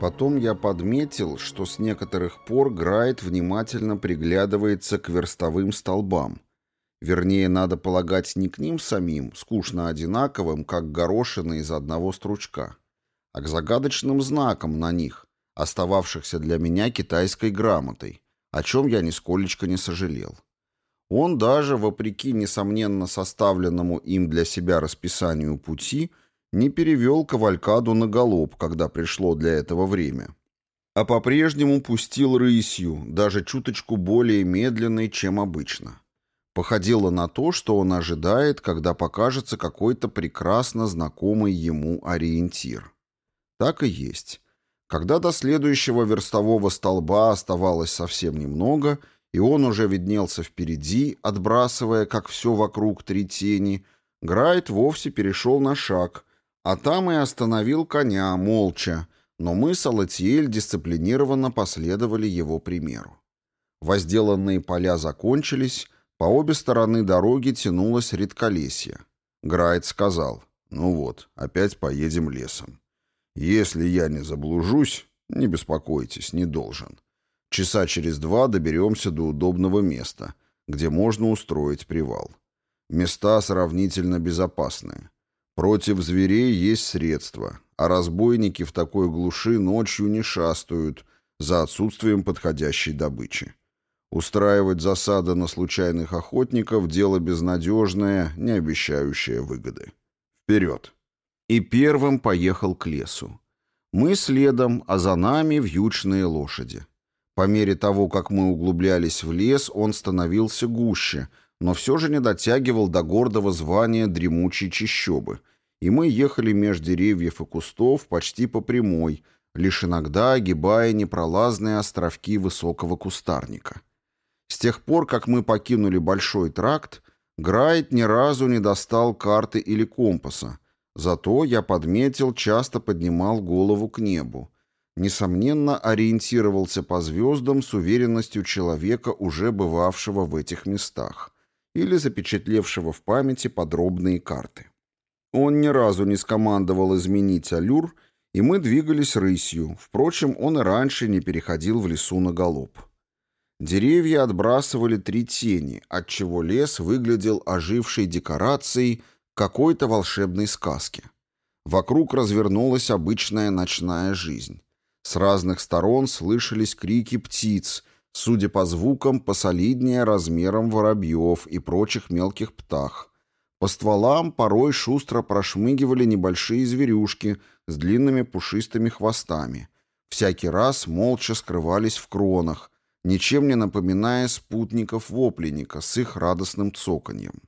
Потом я подметил, что с некоторых пор Грайт внимательно приглядывается к верстовым столбам. Вернее, надо полагать не к ним самим, скучно одинаковым, как горошины из одного стручка, а к загадочным знакам на них, остававшихся для меня китайской грамотой, о чем я нисколечко не сожалел. Он даже, вопреки несомненно составленному им для себя расписанию пути, не перевел кавалькаду на галоп, когда пришло для этого время, а по-прежнему пустил рысью, даже чуточку более медленной, чем обычно. Походило на то, что он ожидает, когда покажется какой-то прекрасно знакомый ему ориентир. Так и есть. Когда до следующего верстового столба оставалось совсем немного, и он уже виднелся впереди, отбрасывая, как все вокруг, три тени, Грайт вовсе перешел на шаг, а там и остановил коня, молча, но мы с Алатиэль дисциплинированно последовали его примеру. Возделанные поля закончились, по обе стороны дороги тянулось редколесье. Грайт сказал, «Ну вот, опять поедем лесом. Если я не заблужусь, не беспокойтесь, не должен. Часа через два доберемся до удобного места, где можно устроить привал. Места сравнительно безопасные. Против зверей есть средства, а разбойники в такой глуши ночью не шастают за отсутствием подходящей добычи. Устраивать засады на случайных охотников – дело безнадежное, не обещающее выгоды. Вперед! и первым поехал к лесу. Мы следом, а за нами вьючные лошади. По мере того, как мы углублялись в лес, он становился гуще, но все же не дотягивал до гордого звания дремучей чащобы, и мы ехали меж деревьев и кустов почти по прямой, лишь иногда огибая непролазные островки высокого кустарника. С тех пор, как мы покинули большой тракт, Грайт ни разу не достал карты или компаса, Зато я подметил, часто поднимал голову к небу. Несомненно, ориентировался по звездам с уверенностью человека, уже бывавшего в этих местах, или запечатлевшего в памяти подробные карты. Он ни разу не скомандовал изменить аллюр, и мы двигались рысью. Впрочем, он и раньше не переходил в лесу на галоп. Деревья отбрасывали три тени, отчего лес выглядел ожившей декорацией какой-то волшебной сказки. Вокруг развернулась обычная ночная жизнь. С разных сторон слышались крики птиц, судя по звукам, посолиднее размером воробьев и прочих мелких птах. По стволам порой шустро прошмыгивали небольшие зверюшки с длинными пушистыми хвостами. Всякий раз молча скрывались в кронах, ничем не напоминая спутников вопленника с их радостным цоканьем.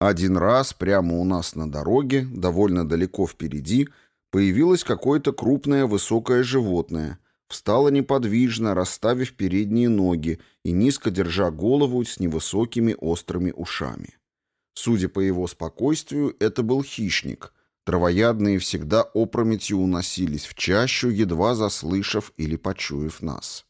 Один раз прямо у нас на дороге, довольно далеко впереди, появилось какое-то крупное высокое животное. Встало неподвижно, расставив передние ноги и низко держа голову с невысокими острыми ушами. Судя по его спокойствию, это был хищник. Травоядные всегда опрометью уносились в чащу, едва заслышав или почуяв нас.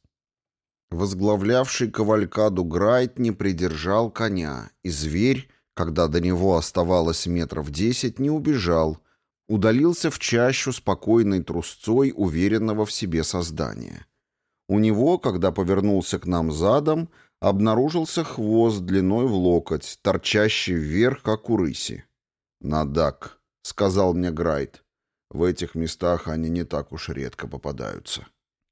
Возглавлявший кавалькаду Грайт не придержал коня, и зверь, когда до него оставалось метров десять, не убежал, удалился в чащу спокойной трусцой уверенного в себе создания. У него, когда повернулся к нам задом, обнаружился хвост длиной в локоть, торчащий вверх, как у рыси. «Надак», — сказал мне Грайт. «В этих местах они не так уж редко попадаются».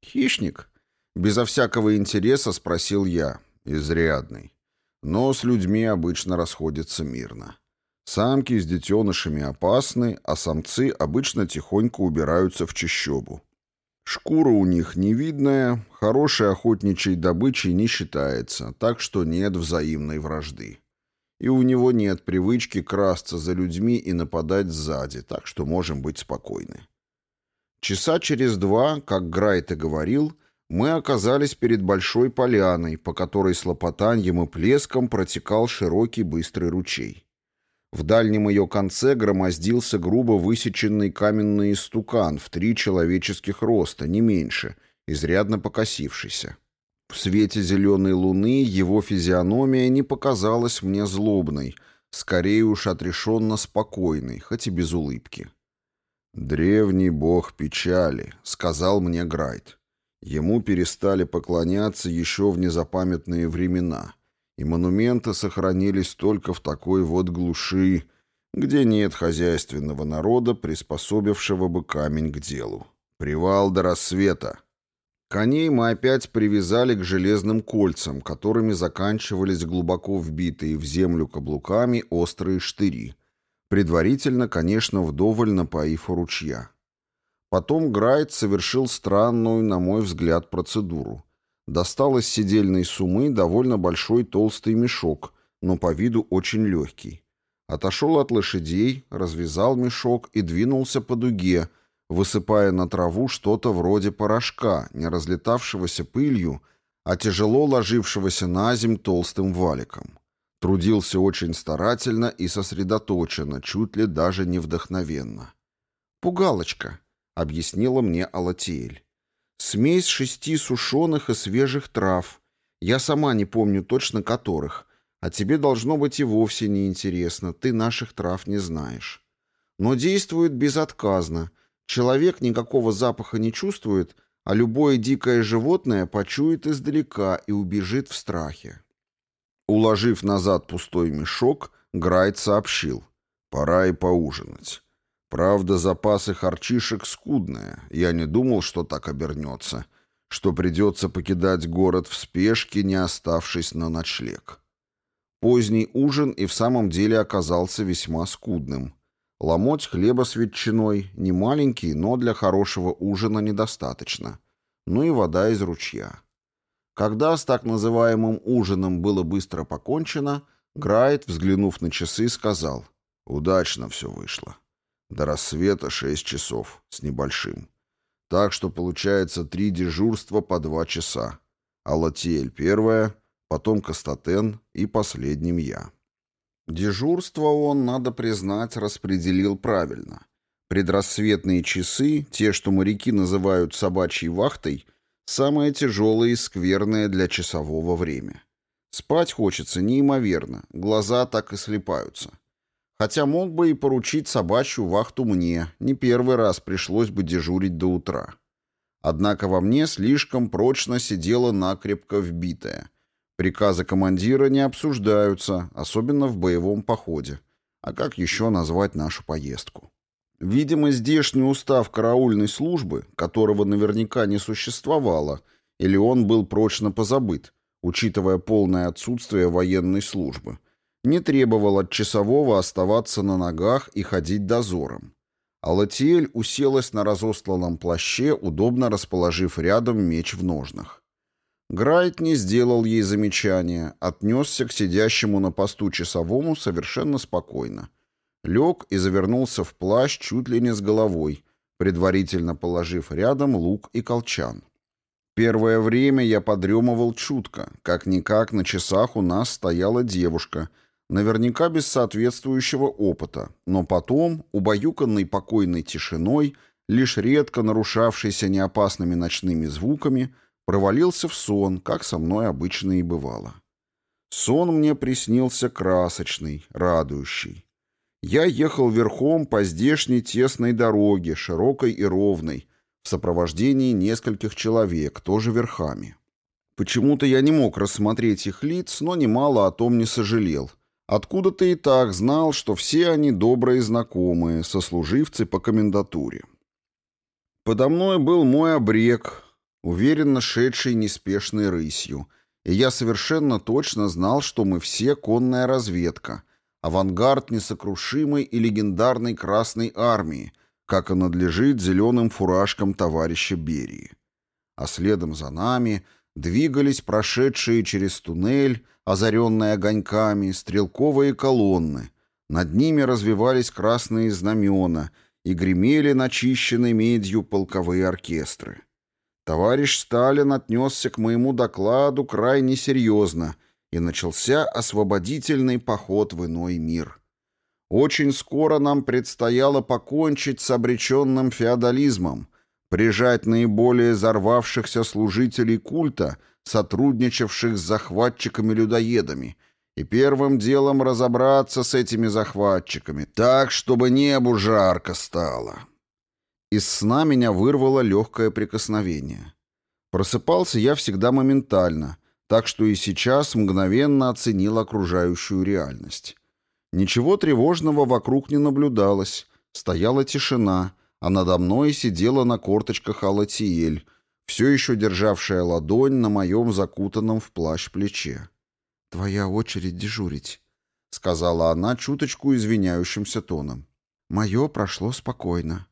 «Хищник?» — безо всякого интереса спросил я. «Изрядный. Но с людьми обычно расходятся мирно. Самки с детенышами опасны, а самцы обычно тихонько убираются в чащобу. Шкура у них невидная, хорошей охотничьей добычей не считается, так что нет взаимной вражды. И у него нет привычки красться за людьми и нападать сзади, так что можем быть спокойны. Часа через два, как Грайт и говорил, мы оказались перед большой поляной, по которой с лопотаньем и плеском протекал широкий быстрый ручей. В дальнем ее конце громоздился грубо высеченный каменный истукан в три человеческих роста, не меньше, изрядно покосившийся. В свете зеленой луны его физиономия не показалась мне злобной, скорее уж отрешенно спокойной, хоть и без улыбки. «Древний бог печали», — сказал мне Грайт. Ему перестали поклоняться еще в незапамятные времена, и монументы сохранились только в такой вот глуши, где нет хозяйственного народа, приспособившего бы камень к делу. Привал до рассвета. Коней мы опять привязали к железным кольцам, которыми заканчивались глубоко вбитые в землю каблуками острые штыри, предварительно, конечно, вдоволь напоив ручья. Потом Грайт совершил странную, на мой взгляд, процедуру. Достал из сидельной сумы довольно большой толстый мешок, но по виду очень легкий. Отошел от лошадей, развязал мешок и двинулся по дуге, высыпая на траву что-то вроде порошка, не разлетавшегося пылью, а тяжело ложившегося на земь толстым валиком. Трудился очень старательно и сосредоточенно, чуть ли даже не вдохновенно. «Пугалочка», — объяснила мне Алатиэль. «Смесь шести сушеных и свежих трав. Я сама не помню точно которых, а тебе должно быть и вовсе не интересно, ты наших трав не знаешь. Но действует безотказно. Человек никакого запаха не чувствует, а любое дикое животное почует издалека и убежит в страхе. Уложив назад пустой мешок, Грайт сообщил. «Пора и поужинать. Правда, запасы харчишек скудные. Я не думал, что так обернется, что придется покидать город в спешке, не оставшись на ночлег». Поздний ужин и в самом деле оказался весьма скудным. Ломоть хлеба с ветчиной, не маленький, но для хорошего ужина недостаточно. Ну и вода из ручья. Когда с так называемым ужином было быстро покончено, Грайт, взглянув на часы, сказал «Удачно все вышло. До рассвета шесть часов, с небольшим. Так что получается три дежурства по два часа. Алатиэль первое, потом Кастатен и последним я». Дежурство он, надо признать, распределил правильно. Предрассветные часы, те, что моряки называют собачьей вахтой, самое тяжелое и скверное для часового время. Спать хочется неимоверно, глаза так и слепаются. Хотя мог бы и поручить собачью вахту мне, не первый раз пришлось бы дежурить до утра. Однако во мне слишком прочно сидела накрепко вбитая — Приказы командира не обсуждаются, особенно в боевом походе. А как еще назвать нашу поездку? Видимо, здешний устав караульной службы, которого наверняка не существовало, или он был прочно позабыт, учитывая полное отсутствие военной службы, не требовал от часового оставаться на ногах и ходить дозором. А Латиэль уселась на разосланном плаще, удобно расположив рядом меч в ножнах. Грайт не сделал ей замечания, отнесся к сидящему на посту часовому совершенно спокойно. Лег и завернулся в плащ чуть ли не с головой, предварительно положив рядом лук и колчан. Первое время я подремывал чутко, как-никак на часах у нас стояла девушка, наверняка без соответствующего опыта, но потом, убаюканный покойной тишиной, лишь редко нарушавшейся неопасными ночными звуками, провалился в сон, как со мной обычно и бывало. Сон мне приснился красочный, радующий. Я ехал верхом по здешней тесной дороге, широкой и ровной, в сопровождении нескольких человек, тоже верхами. Почему-то я не мог рассмотреть их лиц, но немало о том не сожалел. Откуда-то и так знал, что все они добрые знакомые, сослуживцы по комендатуре. Подо мной был мой обрек, уверенно шедший неспешной рысью, и я совершенно точно знал, что мы все конная разведка, авангард несокрушимой и легендарной Красной Армии, как и надлежит зеленым фуражкам товарища Берии. А следом за нами двигались прошедшие через туннель, озаренные огоньками, стрелковые колонны, над ними развивались красные знамена и гремели начищенной медью полковые оркестры. Товарищ Сталин отнесся к моему докладу крайне серьезно, и начался освободительный поход в иной мир. Очень скоро нам предстояло покончить с обреченным феодализмом, прижать наиболее взорвавшихся служителей культа, сотрудничавших с захватчиками-людоедами, и первым делом разобраться с этими захватчиками, так, чтобы небу жарко стало. Из сна меня вырвало легкое прикосновение. Просыпался я всегда моментально, так что и сейчас мгновенно оценил окружающую реальность. Ничего тревожного вокруг не наблюдалось, стояла тишина, а надо мной сидела на корточках Алатиэль, все еще державшая ладонь на моем закутанном в плащ плече. «Твоя очередь дежурить», — сказала она чуточку извиняющимся тоном. «Мое прошло спокойно».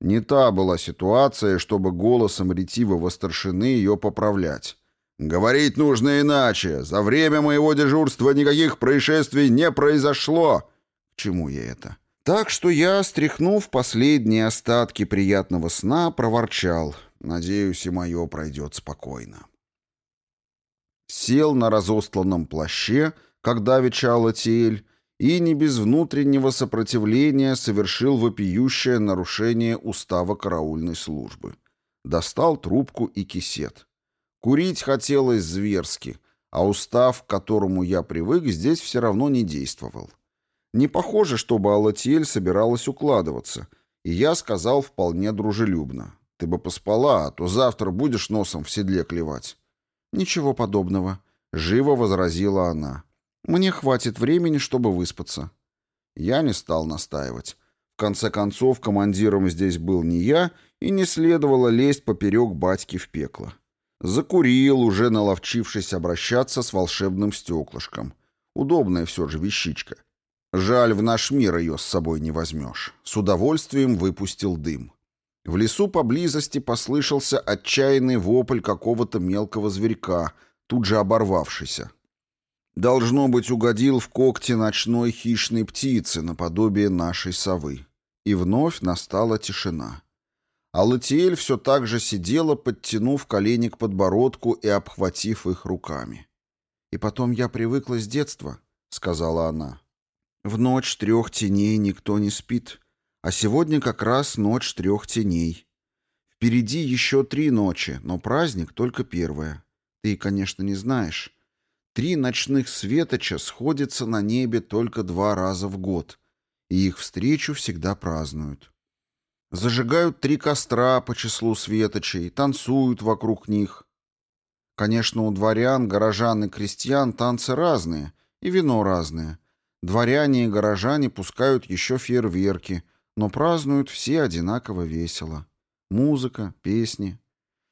Не та была ситуация, чтобы голосом ретивого старшины ее поправлять. «Говорить нужно иначе. За время моего дежурства никаких происшествий не произошло». К чему я это? Так что я, стряхнув последние остатки приятного сна, проворчал. Надеюсь, и мое пройдет спокойно. Сел на разостланном плаще, когда вечала тель, и не без внутреннего сопротивления совершил вопиющее нарушение устава караульной службы. Достал трубку и кисет. Курить хотелось зверски, а устав, к которому я привык, здесь все равно не действовал. Не похоже, чтобы Алатиэль собиралась укладываться, и я сказал вполне дружелюбно. «Ты бы поспала, а то завтра будешь носом в седле клевать». «Ничего подобного», — живо возразила она. Мне хватит времени, чтобы выспаться. Я не стал настаивать. В конце концов, командиром здесь был не я, и не следовало лезть поперек батьки в пекло. Закурил, уже наловчившись обращаться с волшебным стеклышком. Удобная все же вещичка. Жаль, в наш мир ее с собой не возьмешь. С удовольствием выпустил дым. В лесу поблизости послышался отчаянный вопль какого-то мелкого зверька, тут же оборвавшийся. Должно быть, угодил в когти ночной хищной птицы наподобие нашей совы. И вновь настала тишина. А Латиэль все так же сидела, подтянув колени к подбородку и обхватив их руками. «И потом я привыкла с детства», — сказала она. «В ночь трех теней никто не спит, а сегодня как раз ночь трех теней. Впереди еще три ночи, но праздник только первая. Ты, конечно, не знаешь». Три ночных светоча сходятся на небе только два раза в год, и их встречу всегда празднуют. Зажигают три костра по числу светочей, танцуют вокруг них. Конечно, у дворян, горожан и крестьян танцы разные, и вино разное. Дворяне и горожане пускают еще фейерверки, но празднуют все одинаково весело. Музыка, песни.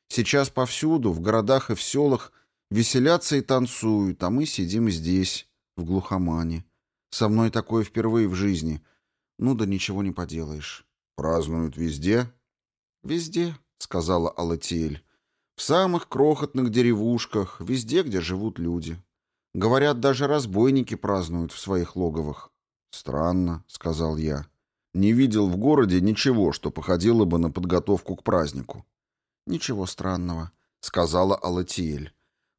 Сейчас повсюду, в городах и в селах, Веселятся и танцуют, а мы сидим здесь, в глухомане. Со мной такое впервые в жизни. Ну да ничего не поделаешь. Празднуют везде? Везде, сказала Алатиэль. В самых крохотных деревушках, везде, где живут люди. Говорят, даже разбойники празднуют в своих логовах. Странно, сказал я. Не видел в городе ничего, что походило бы на подготовку к празднику. Ничего странного, сказала Алатиэль.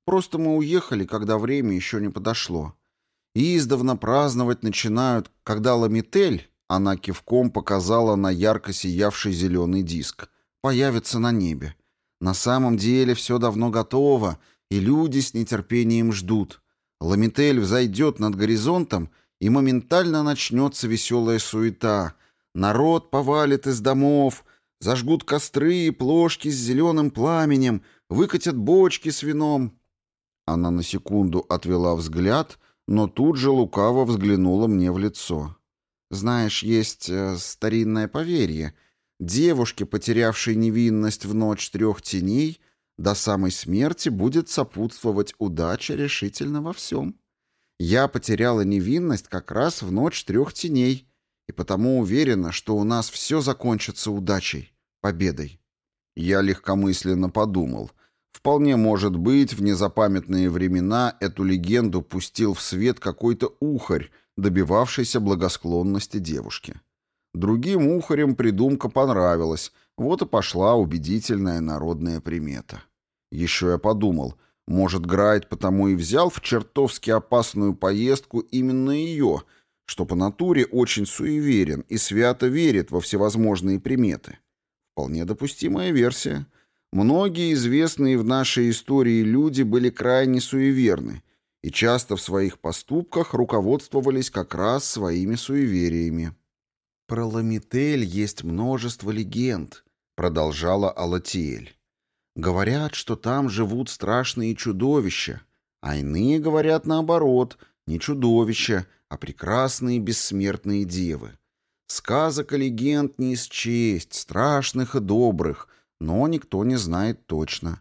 Просто мы уехали, когда время еще не подошло. И издавна праздновать начинают, когда Ламитель, она кивком показала на ярко сиявший зеленый диск, появится на небе. На самом деле все давно готово, и люди с нетерпением ждут. Ламитель взойдет над горизонтом, и моментально начнется веселая суета. Народ повалит из домов, зажгут костры и плошки с зеленым пламенем, выкатят бочки с вином, она на секунду отвела взгляд, но тут же лукаво взглянула мне в лицо. «Знаешь, есть э, старинное поверье. Девушке, потерявшей невинность в ночь трех теней, до самой смерти будет сопутствовать удача решительно во всем. Я потеряла невинность как раз в ночь трех теней, и потому уверена, что у нас все закончится удачей, победой». Я легкомысленно подумал — Вполне может быть, в незапамятные времена эту легенду пустил в свет какой-то ухарь, добивавшийся благосклонности девушки. Другим ухарям придумка понравилась, вот и пошла убедительная народная примета. Еще я подумал, может, Грайт потому и взял в чертовски опасную поездку именно ее, что по натуре очень суеверен и свято верит во всевозможные приметы. Вполне допустимая версия — Многие известные в нашей истории люди были крайне суеверны и часто в своих поступках руководствовались как раз своими суевериями. «Про Ламитель есть множество легенд», — продолжала Алатиэль. «Говорят, что там живут страшные чудовища, а иные говорят наоборот, не чудовища, а прекрасные бессмертные девы. Сказок и легенд не счесть, страшных и добрых, но никто не знает точно.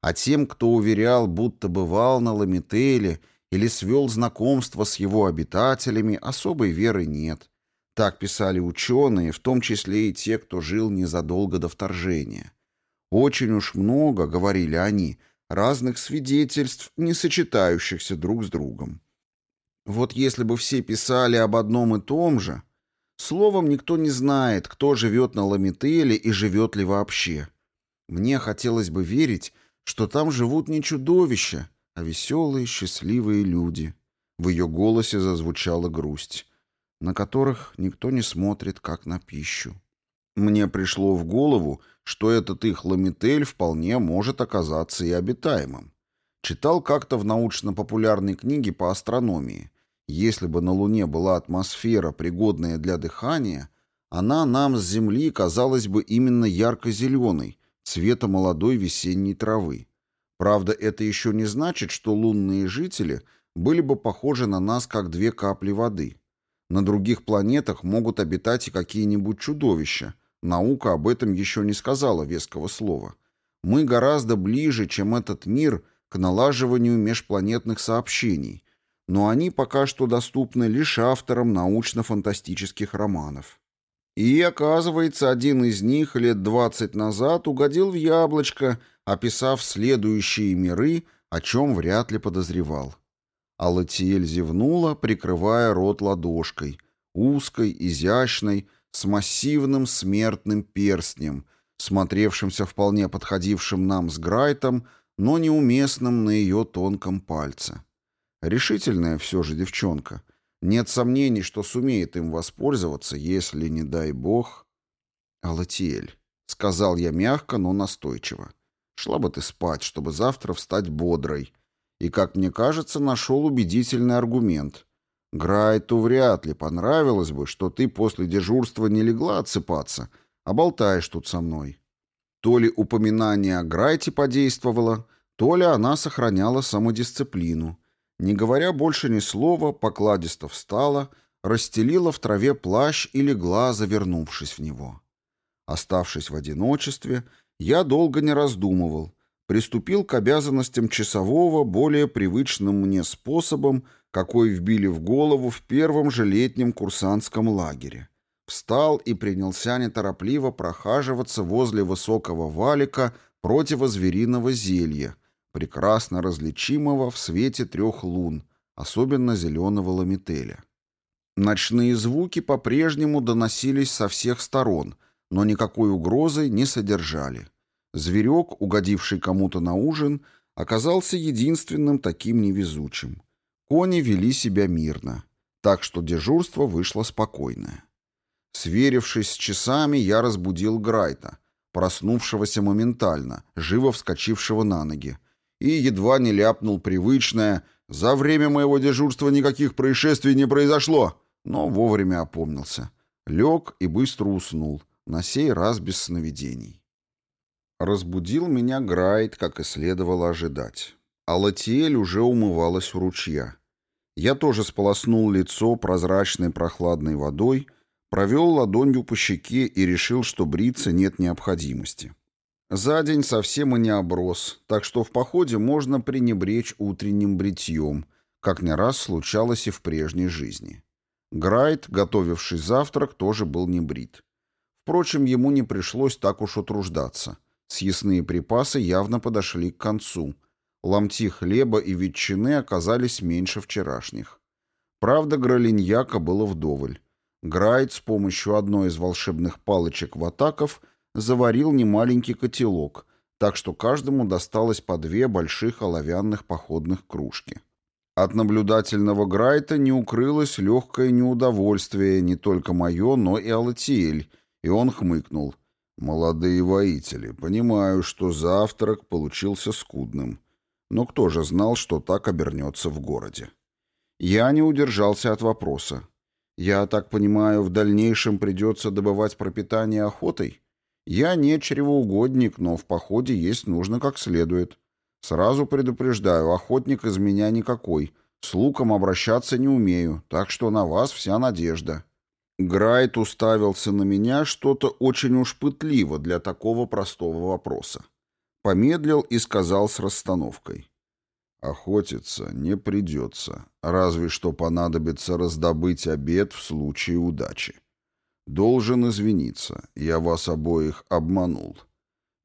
А тем, кто уверял, будто бывал на Ламителе или свел знакомство с его обитателями, особой веры нет. Так писали ученые, в том числе и те, кто жил незадолго до вторжения. Очень уж много, говорили они, разных свидетельств, не сочетающихся друг с другом. Вот если бы все писали об одном и том же, словом, никто не знает, кто живет на Ламителе и живет ли вообще. Мне хотелось бы верить, что там живут не чудовища, а веселые, счастливые люди. В ее голосе зазвучала грусть на которых никто не смотрит, как на пищу. Мне пришло в голову, что этот их ламитель вполне может оказаться и обитаемым. Читал как-то в научно-популярной книге по астрономии. Если бы на Луне была атмосфера, пригодная для дыхания, она нам с Земли казалась бы именно ярко-зеленой, цвета молодой весенней травы. Правда, это еще не значит, что лунные жители были бы похожи на нас, как две капли воды. На других планетах могут обитать и какие-нибудь чудовища. Наука об этом еще не сказала веского слова. Мы гораздо ближе, чем этот мир, к налаживанию межпланетных сообщений, но они пока что доступны лишь авторам научно-фантастических романов. И, оказывается, один из них лет двадцать назад угодил в яблочко, описав следующие миры, о чем вряд ли подозревал. А Латиэль зевнула, прикрывая рот ладошкой, узкой, изящной, с массивным смертным перстнем, смотревшимся вполне подходившим нам с Грайтом, но неуместным на ее тонком пальце. Решительная все же девчонка. Нет сомнений, что сумеет им воспользоваться, если, не дай бог... «Алатиэль», — сказал я мягко, но настойчиво, — «шла бы ты спать, чтобы завтра встать бодрой, и, как мне кажется, нашел убедительный аргумент. Грайту вряд ли понравилось бы, что ты после дежурства не легла отсыпаться, а болтаешь тут со мной. То ли упоминание о Грайте подействовало, то ли она сохраняла самодисциплину. Не говоря больше ни слова, покладисто встала, расстелила в траве плащ и легла, завернувшись в него. Оставшись в одиночестве, я долго не раздумывал, приступил к обязанностям часового более привычным мне способом, какой вбили в голову в первом же летнем курсантском лагере. Встал и принялся неторопливо прохаживаться возле высокого валика противозвериного зелья, прекрасно различимого в свете трех лун, особенно зеленого ламителя. Ночные звуки по-прежнему доносились со всех сторон, но никакой угрозы не содержали. Зверек, угодивший кому-то на ужин, оказался единственным таким невезучим. Кони вели себя мирно, так что дежурство вышло спокойное. Сверившись с часами, я разбудил Грайта, проснувшегося моментально, живо вскочившего на ноги, и едва не ляпнул привычное «За время моего дежурства никаких происшествий не произошло», но вовремя опомнился. Лег и быстро уснул, на сей раз без сновидений. Разбудил меня Грайт, как и следовало ожидать. А Латиэль уже умывалась у ручья. Я тоже сполоснул лицо прозрачной прохладной водой, провел ладонью по щеке и решил, что бриться нет необходимости. За день совсем и не оброс, так что в походе можно пренебречь утренним бритьем, как не раз случалось и в прежней жизни. Грайт, готовивший завтрак, тоже был не брит. Впрочем, ему не пришлось так уж утруждаться — Съестные припасы явно подошли к концу. Ломти хлеба и ветчины оказались меньше вчерашних. Правда, гролиньяка было вдоволь. Грайт с помощью одной из волшебных палочек ватаков заварил немаленький котелок, так что каждому досталось по две больших оловянных походных кружки. От наблюдательного Грайта не укрылось легкое неудовольствие не только мое, но и Алатиэль, и он хмыкнул. «Молодые воители, понимаю, что завтрак получился скудным, но кто же знал, что так обернется в городе?» Я не удержался от вопроса. Я так понимаю, в дальнейшем придется добывать пропитание охотой? Я не чревоугодник, но в походе есть нужно как следует. Сразу предупреждаю, охотник из меня никакой. С луком обращаться не умею, так что на вас вся надежда. Грайт уставился на меня что-то очень уж пытливо для такого простого вопроса. Помедлил и сказал с расстановкой. Охотиться не придется, разве что понадобится раздобыть обед в случае удачи. Должен извиниться, я вас обоих обманул.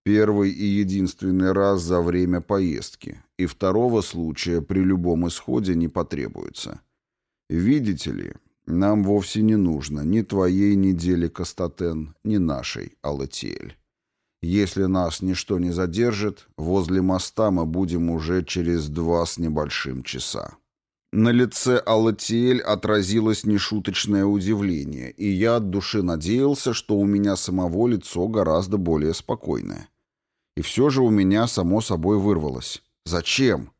Первый и единственный раз за время поездки, и второго случая при любом исходе не потребуется. Видите ли, нам вовсе не нужно ни твоей недели Кастатен, ни нашей, Алатиэль. Если нас ничто не задержит, возле моста мы будем уже через два с небольшим часа». На лице Аллатиэль отразилось нешуточное удивление, и я от души надеялся, что у меня самого лицо гораздо более спокойное. И все же у меня само собой вырвалось. «Зачем?»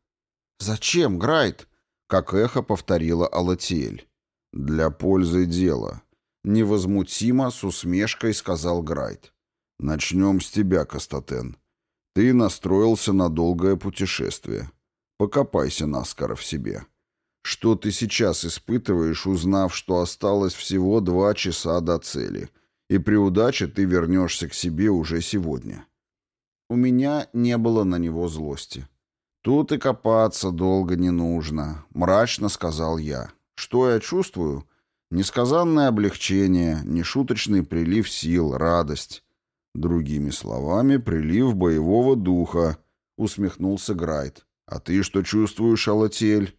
«Зачем, Грайт?» — как эхо повторила Аллатиэль. «Для пользы дела», — невозмутимо с усмешкой сказал Грайт. Начнем с тебя, Кастатен. Ты настроился на долгое путешествие. Покопайся наскоро в себе. Что ты сейчас испытываешь, узнав, что осталось всего два часа до цели, и при удаче ты вернешься к себе уже сегодня? У меня не было на него злости. Тут и копаться долго не нужно, мрачно сказал я. Что я чувствую? Несказанное облегчение, нешуточный прилив сил, радость. Другими словами, прилив боевого духа, усмехнулся Грайт. А ты что чувствуешь, Алатель?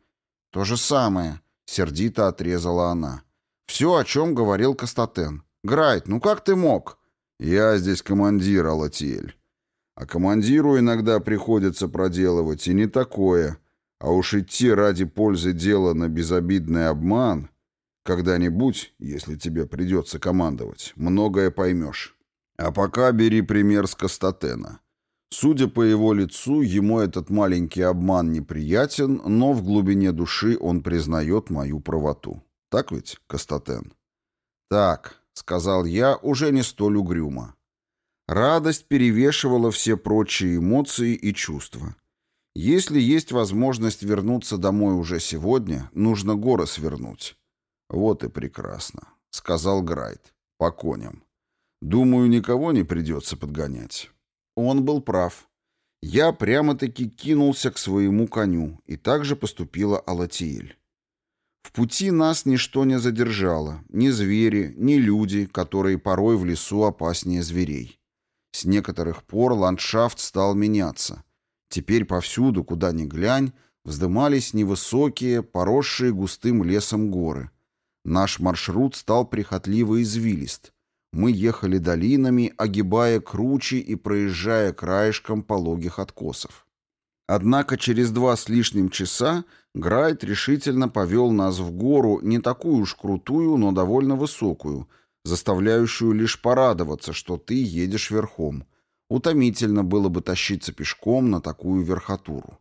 То же самое, сердито отрезала она. Все, о чем говорил Кастатен. Грайт, ну как ты мог? Я здесь командир, Алатель. А командиру иногда приходится проделывать и не такое. А уж идти ради пользы дела на безобидный обман... Когда-нибудь, если тебе придется командовать, многое поймешь. А пока бери пример с Кастатена. Судя по его лицу, ему этот маленький обман неприятен, но в глубине души он признает мою правоту. Так ведь, Кастатен? Так, сказал я, уже не столь угрюмо. Радость перевешивала все прочие эмоции и чувства. Если есть возможность вернуться домой уже сегодня, нужно горы свернуть. Вот и прекрасно, сказал Грайт. По коням. Думаю, никого не придется подгонять. Он был прав. Я прямо-таки кинулся к своему коню, и так же поступила Алатиэль. В пути нас ничто не задержало, ни звери, ни люди, которые порой в лесу опаснее зверей. С некоторых пор ландшафт стал меняться. Теперь повсюду, куда ни глянь, вздымались невысокие, поросшие густым лесом горы. Наш маршрут стал прихотливо извилист — мы ехали долинами, огибая кручи и проезжая краешком пологих откосов. Однако через два с лишним часа Грайт решительно повел нас в гору, не такую уж крутую, но довольно высокую, заставляющую лишь порадоваться, что ты едешь верхом. Утомительно было бы тащиться пешком на такую верхотуру.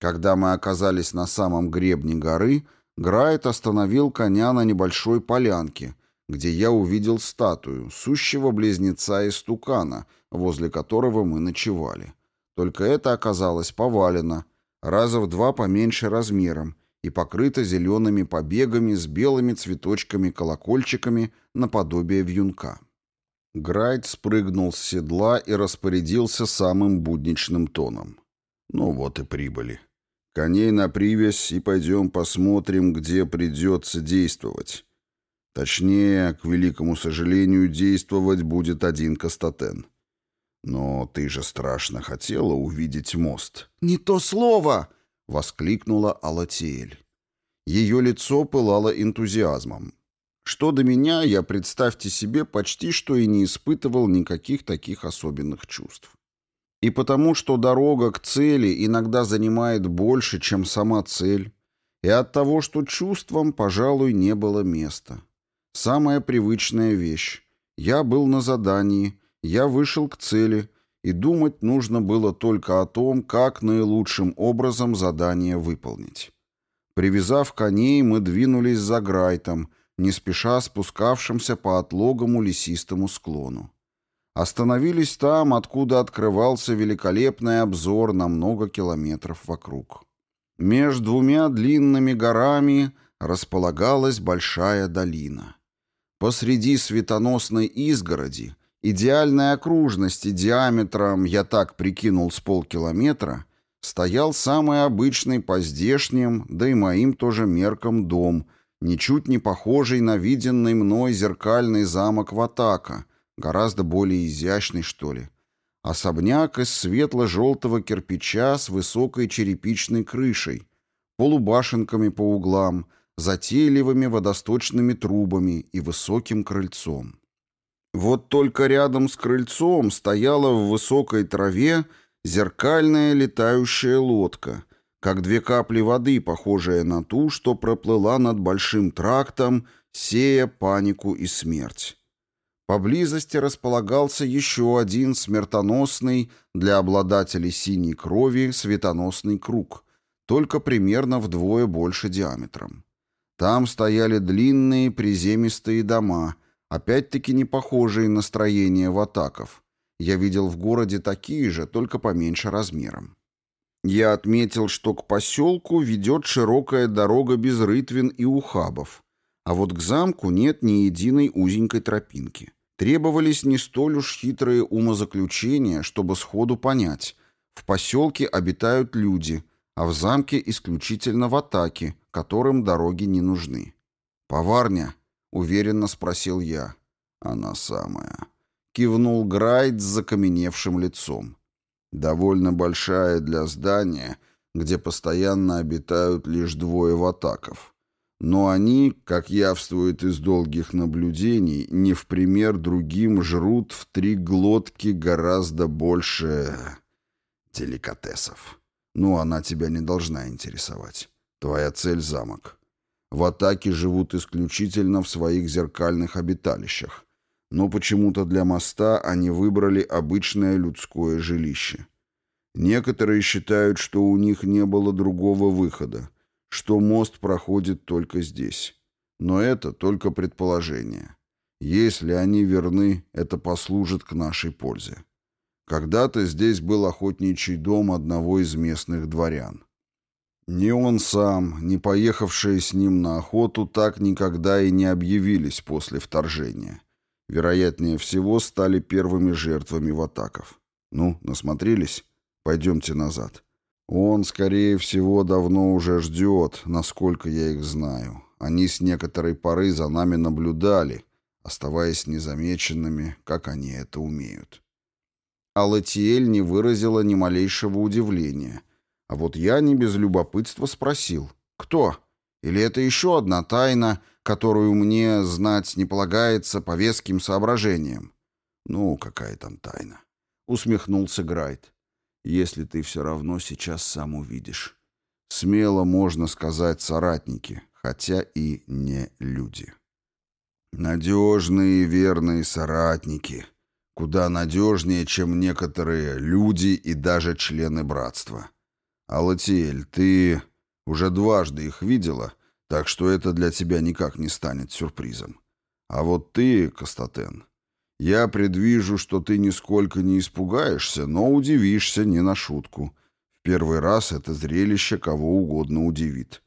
Когда мы оказались на самом гребне горы, Грайт остановил коня на небольшой полянке, где я увидел статую, сущего близнеца из тукана, возле которого мы ночевали. Только это оказалось повалено, раза в два поменьше размером, и покрыто зелеными побегами с белыми цветочками-колокольчиками наподобие вьюнка. Грайт спрыгнул с седла и распорядился самым будничным тоном. «Ну вот и прибыли. Коней на привязь и пойдем посмотрим, где придется действовать. Точнее, к великому сожалению, действовать будет один Кастатен. Но ты же страшно хотела увидеть мост. «Не то слово!» — воскликнула Алатиэль. Ее лицо пылало энтузиазмом. Что до меня, я, представьте себе, почти что и не испытывал никаких таких особенных чувств. И потому, что дорога к цели иногда занимает больше, чем сама цель, и от того, что чувствам, пожалуй, не было места. Самая привычная вещь. Я был на задании, я вышел к цели, и думать нужно было только о том, как наилучшим образом задание выполнить. Привязав коней, мы двинулись за Грайтом, не спеша спускавшимся по отлогому лесистому склону. Остановились там, откуда открывался великолепный обзор на много километров вокруг. Между двумя длинными горами располагалась большая долина. Посреди светоносной изгороди, идеальной окружности диаметром, я так прикинул, с полкилометра, стоял самый обычный по здешним, да и моим тоже меркам дом, ничуть не похожий на виденный мной зеркальный замок Ватака, гораздо более изящный, что ли. Особняк из светло-желтого кирпича с высокой черепичной крышей, полубашенками по углам, затейливыми водосточными трубами и высоким крыльцом. Вот только рядом с крыльцом стояла в высокой траве зеркальная летающая лодка, как две капли воды, похожая на ту, что проплыла над большим трактом, сея панику и смерть. Поблизости располагался еще один смертоносный для обладателей синей крови светоносный круг, только примерно вдвое больше диаметром. Там стояли длинные приземистые дома, опять-таки не похожие на строение ватаков. Я видел в городе такие же, только поменьше размером. Я отметил, что к поселку ведет широкая дорога без рытвин и ухабов, а вот к замку нет ни единой узенькой тропинки. Требовались не столь уж хитрые умозаключения, чтобы сходу понять. В поселке обитают люди, а в замке исключительно в атаке, которым дороги не нужны. «Поварня?» — уверенно спросил я. «Она самая». Кивнул Грайд с закаменевшим лицом. «Довольно большая для здания, где постоянно обитают лишь двое ватаков. Но они, как явствует из долгих наблюдений, не в пример другим жрут в три глотки гораздо больше деликатесов. Ну, она тебя не должна интересовать. Твоя цель — замок. В атаке живут исключительно в своих зеркальных обиталищах. Но почему-то для моста они выбрали обычное людское жилище. Некоторые считают, что у них не было другого выхода — что мост проходит только здесь. Но это только предположение. Если они верны, это послужит к нашей пользе. Когда-то здесь был охотничий дом одного из местных дворян. Ни он сам, ни поехавшие с ним на охоту так никогда и не объявились после вторжения. Вероятнее всего, стали первыми жертвами ватаков. Ну, насмотрелись? Пойдемте назад. Он, скорее всего, давно уже ждет, насколько я их знаю. Они с некоторой поры за нами наблюдали, оставаясь незамеченными, как они это умеют. Алатиэль не выразила ни малейшего удивления. А вот я не без любопытства спросил, кто? Или это еще одна тайна, которую мне знать не полагается по веским соображениям? Ну, какая там тайна? Усмехнулся Грайт если ты все равно сейчас сам увидишь. Смело можно сказать соратники, хотя и не люди. Надежные и верные соратники. Куда надежнее, чем некоторые люди и даже члены братства. Алатиэль, ты уже дважды их видела, так что это для тебя никак не станет сюрпризом. А вот ты, Кастатен, я предвижу, что ты нисколько не испугаешься, но удивишься не на шутку. В первый раз это зрелище кого угодно удивит.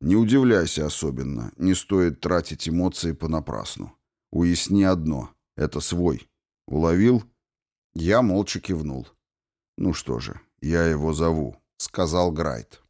Не удивляйся особенно, не стоит тратить эмоции понапрасну. Уясни одно — это свой. Уловил? Я молча кивнул. Ну что же, я его зову, — сказал Грайт.